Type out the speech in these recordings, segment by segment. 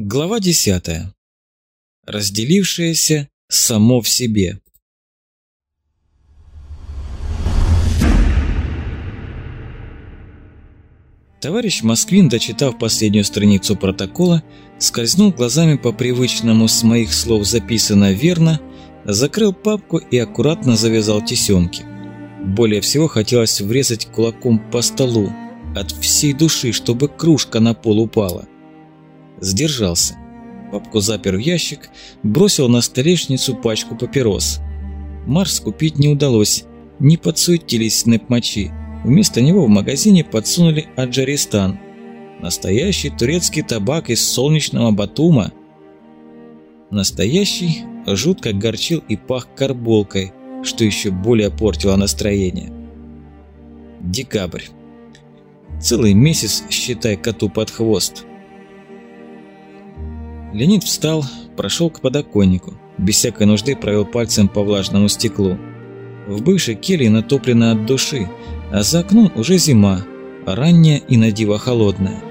Глава 10. Разделившееся само в себе. Товарищ Москвин, дочитав последнюю страницу протокола, скользнул глазами по привычному с моих слов записано верно, закрыл папку и аккуратно завязал тесемки. Более всего хотелось врезать кулаком по столу, от всей души, чтобы кружка на пол упала. Сдержался. Папку запер в ящик, бросил на столешницу пачку папирос. Марс купить не удалось, не подсуетились снэпмачи. Вместо него в магазине подсунули Аджаристан. Настоящий турецкий табак из солнечного Батума. Настоящий жутко горчил и пах карболкой, что еще более портило настроение. Декабрь. Целый месяц, считай, коту под хвост. Леонид встал, прошел к подоконнику, без всякой нужды провел пальцем по влажному стеклу. В бывшей келье натоплено от души, а за окном уже зима, ранняя и надиво холодная.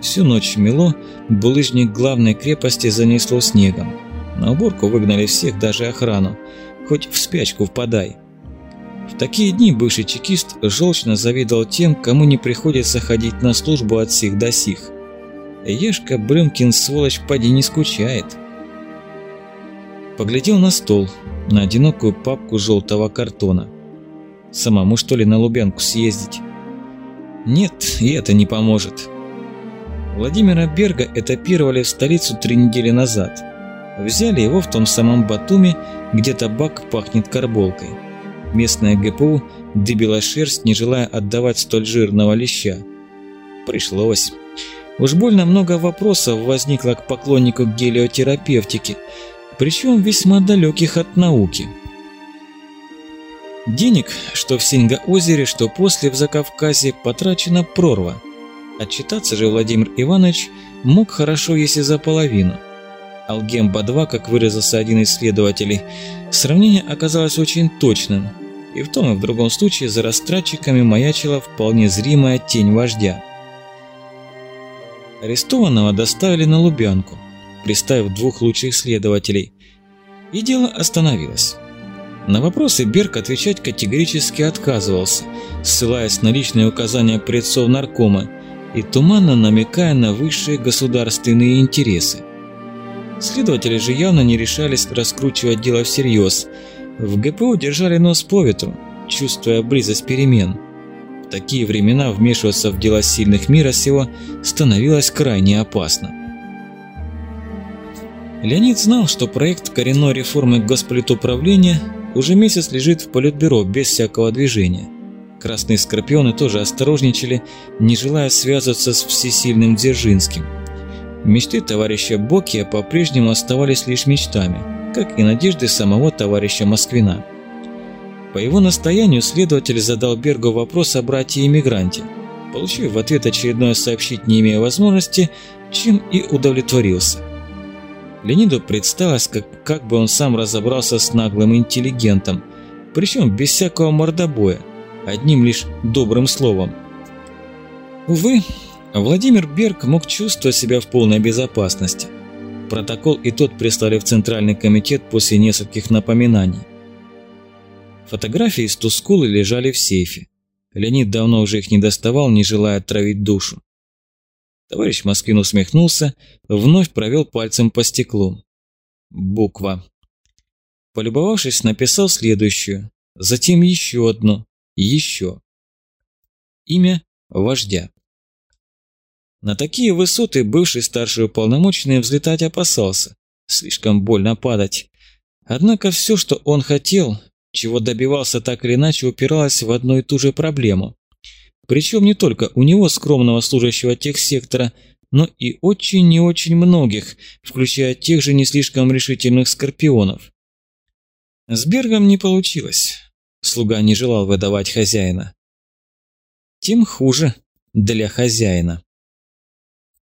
Всю ночь мело, булыжник главной крепости занесло снегом. На уборку выгнали всех, даже охрану, хоть в спячку впадай. В такие дни бывший чекист желчно завидовал тем, кому не приходится ходить на службу от сих до сих. Ешка Брюмкин, сволочь, поди не скучает. Поглядел на стол, на одинокую папку желтого картона. Самому что ли на Лубянку съездить? Нет, и это не поможет. Владимира Берга этапировали в столицу три недели назад. Взяли его в том самом Батуми, где табак пахнет карболкой. Местная ГПУ дыбила шерсть, не желая отдавать столь жирного леща. Пришлось. Уж больно много вопросов возникло к поклоннику гелиотерапевтики, причем весьма далеких от науки. Денег, что в Синьга-озере, что после в Закавказье, потрачено прорва. Отчитаться же Владимир Иванович мог хорошо, если за половину. Алгемба-2, как выразился один из следователей, сравнение оказалось очень точным, и в том и в другом случае за растратчиками маячила вполне зримая тень вождя. Арестованного доставили на Лубянку, приставив двух лучших следователей, и дело остановилось. На вопросы Берг отвечать категорически отказывался, ссылаясь на личные указания предцов наркома и туманно намекая на высшие государственные интересы. Следователи же явно не решались раскручивать дело всерьез. В ГПУ держали нос по ветру, чувствуя близость перемен – такие времена вмешиваться в дела сильных мира сего становилось крайне опасно. Леонид знал, что проект коренной реформы госполитуправления уже месяц лежит в политбюро без всякого движения. Красные скорпионы тоже осторожничали, не желая связываться с всесильным Дзержинским. Мечты товарища Бокия по-прежнему оставались лишь мечтами, как и надежды самого товарища Москвина. По его настоянию следователь задал Бергу вопрос о брате-иммигранте, получив в ответ очередное сообщить, не имея возможности, чем и удовлетворился. Леониду представилось, как, как бы он сам разобрался с наглым интеллигентом, причем без всякого мордобоя, одним лишь добрым словом. Увы, Владимир Берг мог чувствовать себя в полной безопасности. Протокол и тот прислали в Центральный комитет после нескольких напоминаний. Фотографии из Тускулы лежали в сейфе. Леонид давно уже их не доставал, не желая отравить душу. Товарищ Москвин усмехнулся, вновь провел пальцем по стеклу. Буква. Полюбовавшись, написал следующую, затем еще одну, еще. Имя вождя. На такие высоты бывший старший уполномоченный взлетать опасался. Слишком больно падать. Однако все, что он хотел, чего добивался так или иначе, упиралась в одну и ту же проблему. Причем не только у него, скромного служащего техсектора, но и очень и очень многих, включая тех же не слишком решительных скорпионов. С Бергом не получилось. Слуга не желал выдавать хозяина. Тем хуже для хозяина.